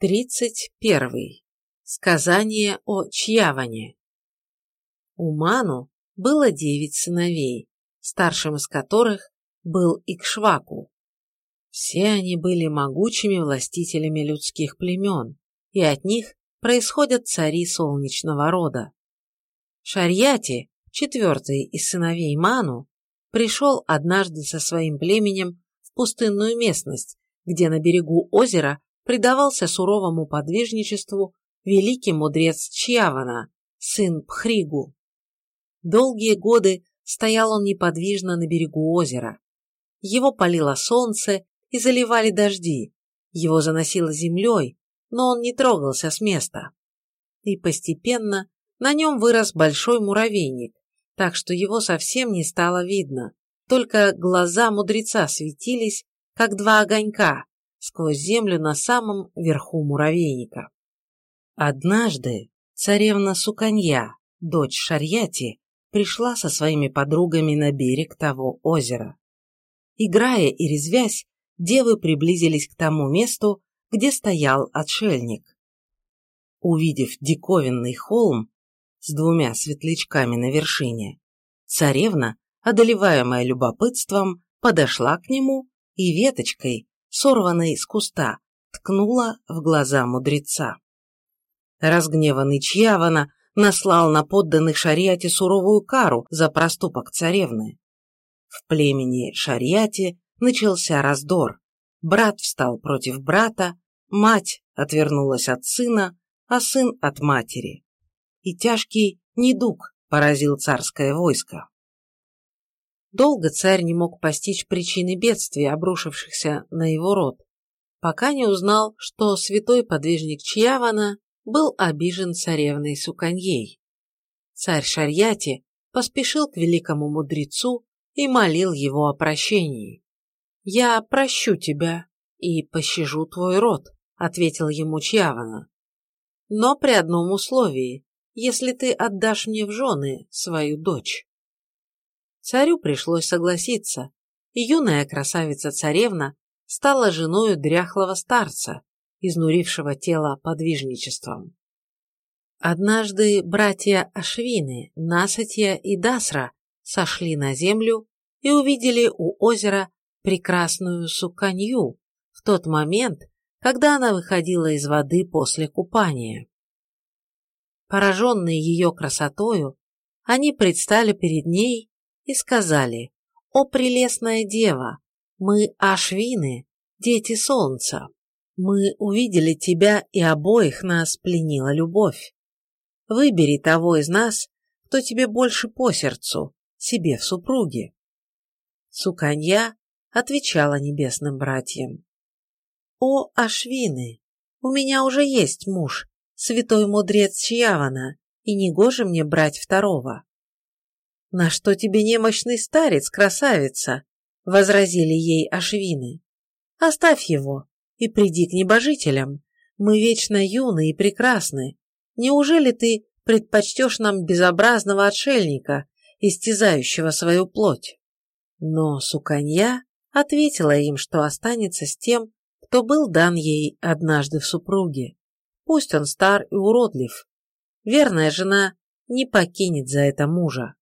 Тридцать первый. Сказание о Чьяване. У Ману было девять сыновей, старшим из которых был Икшваку. Все они были могучими властителями людских племен, и от них происходят цари солнечного рода. Шарьяти, четвертый из сыновей Ману, пришел однажды со своим племенем в пустынную местность, где на берегу озера предавался суровому подвижничеству великий мудрец Чьявана, сын Пхригу. Долгие годы стоял он неподвижно на берегу озера. Его палило солнце и заливали дожди, его заносило землей, но он не трогался с места. И постепенно на нем вырос большой муравейник, так что его совсем не стало видно, только глаза мудреца светились, как два огонька, сквозь землю на самом верху муравейника. Однажды царевна Суканья, дочь Шарьяти, пришла со своими подругами на берег того озера. Играя и резвясь, девы приблизились к тому месту, где стоял отшельник. Увидев диковинный холм с двумя светлячками на вершине, царевна, одолеваемая любопытством, подошла к нему и веточкой, сорванной с куста, ткнула в глаза мудреца. Разгневанный Чьявана наслал на подданных шариате суровую кару за проступок царевны. В племени шариате начался раздор. Брат встал против брата, мать отвернулась от сына, а сын от матери. И тяжкий недуг поразил царское войско. Долго царь не мог постичь причины бедствий, обрушившихся на его род, пока не узнал, что святой подвижник Чьявана был обижен царевной Суканьей. Царь Шарьяти поспешил к великому мудрецу и молил его о прощении. «Я прощу тебя и пощажу твой род», — ответил ему Чьявана. «Но при одном условии, если ты отдашь мне в жены свою дочь». Царю пришлось согласиться, и юная красавица-царевна стала женою дряхлого старца, изнурившего тело подвижничеством. Однажды братья Ашвины, Насатья и Дасра сошли на землю и увидели у озера прекрасную суканью в тот момент, когда она выходила из воды после купания. Пораженные ее красотою, они предстали перед ней и сказали, «О прелестная дева, мы Ашвины, дети солнца. Мы увидели тебя, и обоих нас пленила любовь. Выбери того из нас, кто тебе больше по сердцу, себе в супруге». Суканья отвечала небесным братьям, «О, Ашвины, у меня уже есть муж, святой мудрец Чьявана, и негоже мне брать второго. «На что тебе немощный старец, красавица?» — возразили ей Ашвины. «Оставь его и приди к небожителям. Мы вечно юны и прекрасны. Неужели ты предпочтешь нам безобразного отшельника, истязающего свою плоть?» Но Суканья ответила им, что останется с тем, кто был дан ей однажды в супруге. Пусть он стар и уродлив. Верная жена не покинет за это мужа.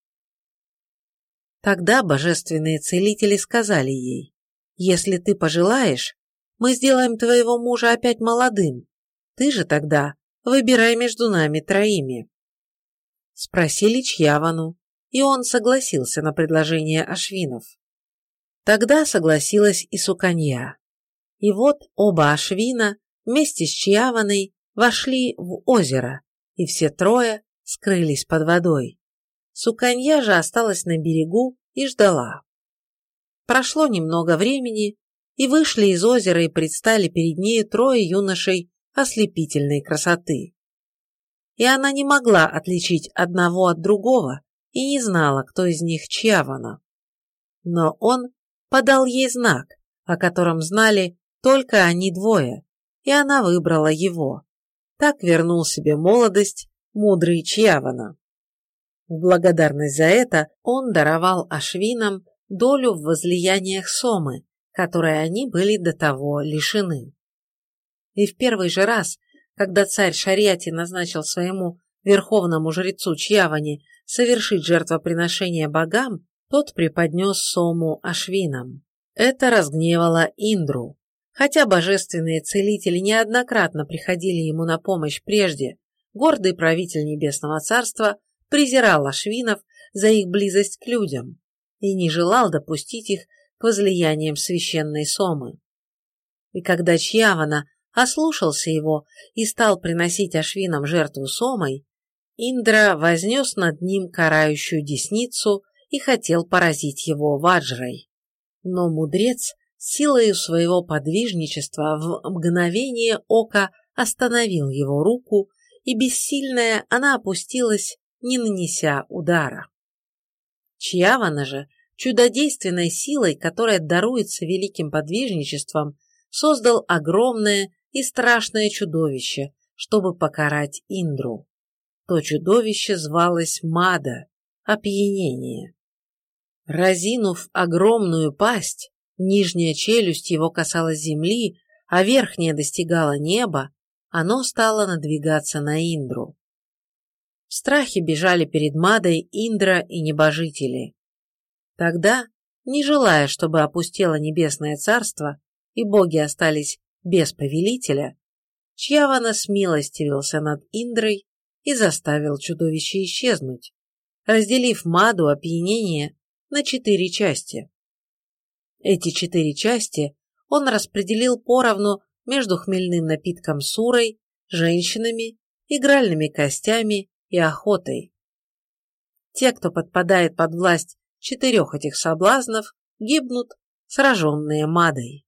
Тогда божественные целители сказали ей, «Если ты пожелаешь, мы сделаем твоего мужа опять молодым. Ты же тогда выбирай между нами троими». Спросили Чьявану, и он согласился на предложение Ашвинов. Тогда согласилась и Суканья. И вот оба Ашвина вместе с Чьяваной вошли в озеро, и все трое скрылись под водой. Суканья же осталась на берегу и ждала. Прошло немного времени, и вышли из озера и предстали перед ней трое юношей ослепительной красоты. И она не могла отличить одного от другого и не знала, кто из них Чьявана. Но он подал ей знак, о котором знали только они двое, и она выбрала его. Так вернул себе молодость мудрый Чьявана. В благодарность за это он даровал ашвинам долю в возлияниях Сомы, которой они были до того лишены. И в первый же раз, когда царь Шариати назначил своему верховному жрецу Чьявани совершить жертвоприношение богам, тот преподнес сому ашвинам. Это разгневало Индру. Хотя божественные целители неоднократно приходили ему на помощь прежде, гордый правитель Небесного Царства презирал ашвинов за их близость к людям и не желал допустить их к возлияниям священной сомы. И когда Чьявана ослушался его и стал приносить ашвинам жертву сомой, Индра вознес над ним карающую десницу и хотел поразить его ваджрой. Но мудрец силою своего подвижничества в мгновение ока остановил его руку, и бессильная она опустилась, не нанеся удара. Чьявана же, чудодейственной силой, которая даруется великим подвижничеством, создал огромное и страшное чудовище, чтобы покарать Индру. То чудовище звалось Мада, опьянение. Разинув огромную пасть, нижняя челюсть его касалась земли, а верхняя достигала неба, оно стало надвигаться на Индру. В страхе бежали перед Мадой Индра и небожители. Тогда, не желая, чтобы опустело небесное царство и боги остались без повелителя, Чьявана смилостивился над Индрой и заставил чудовище исчезнуть, разделив Маду опьянение на четыре части. Эти четыре части он распределил поровну между хмельным напитком сурой, женщинами, игральными костями и охотой. Те, кто подпадает под власть четырех этих соблазнов, гибнут, сраженные Мадой.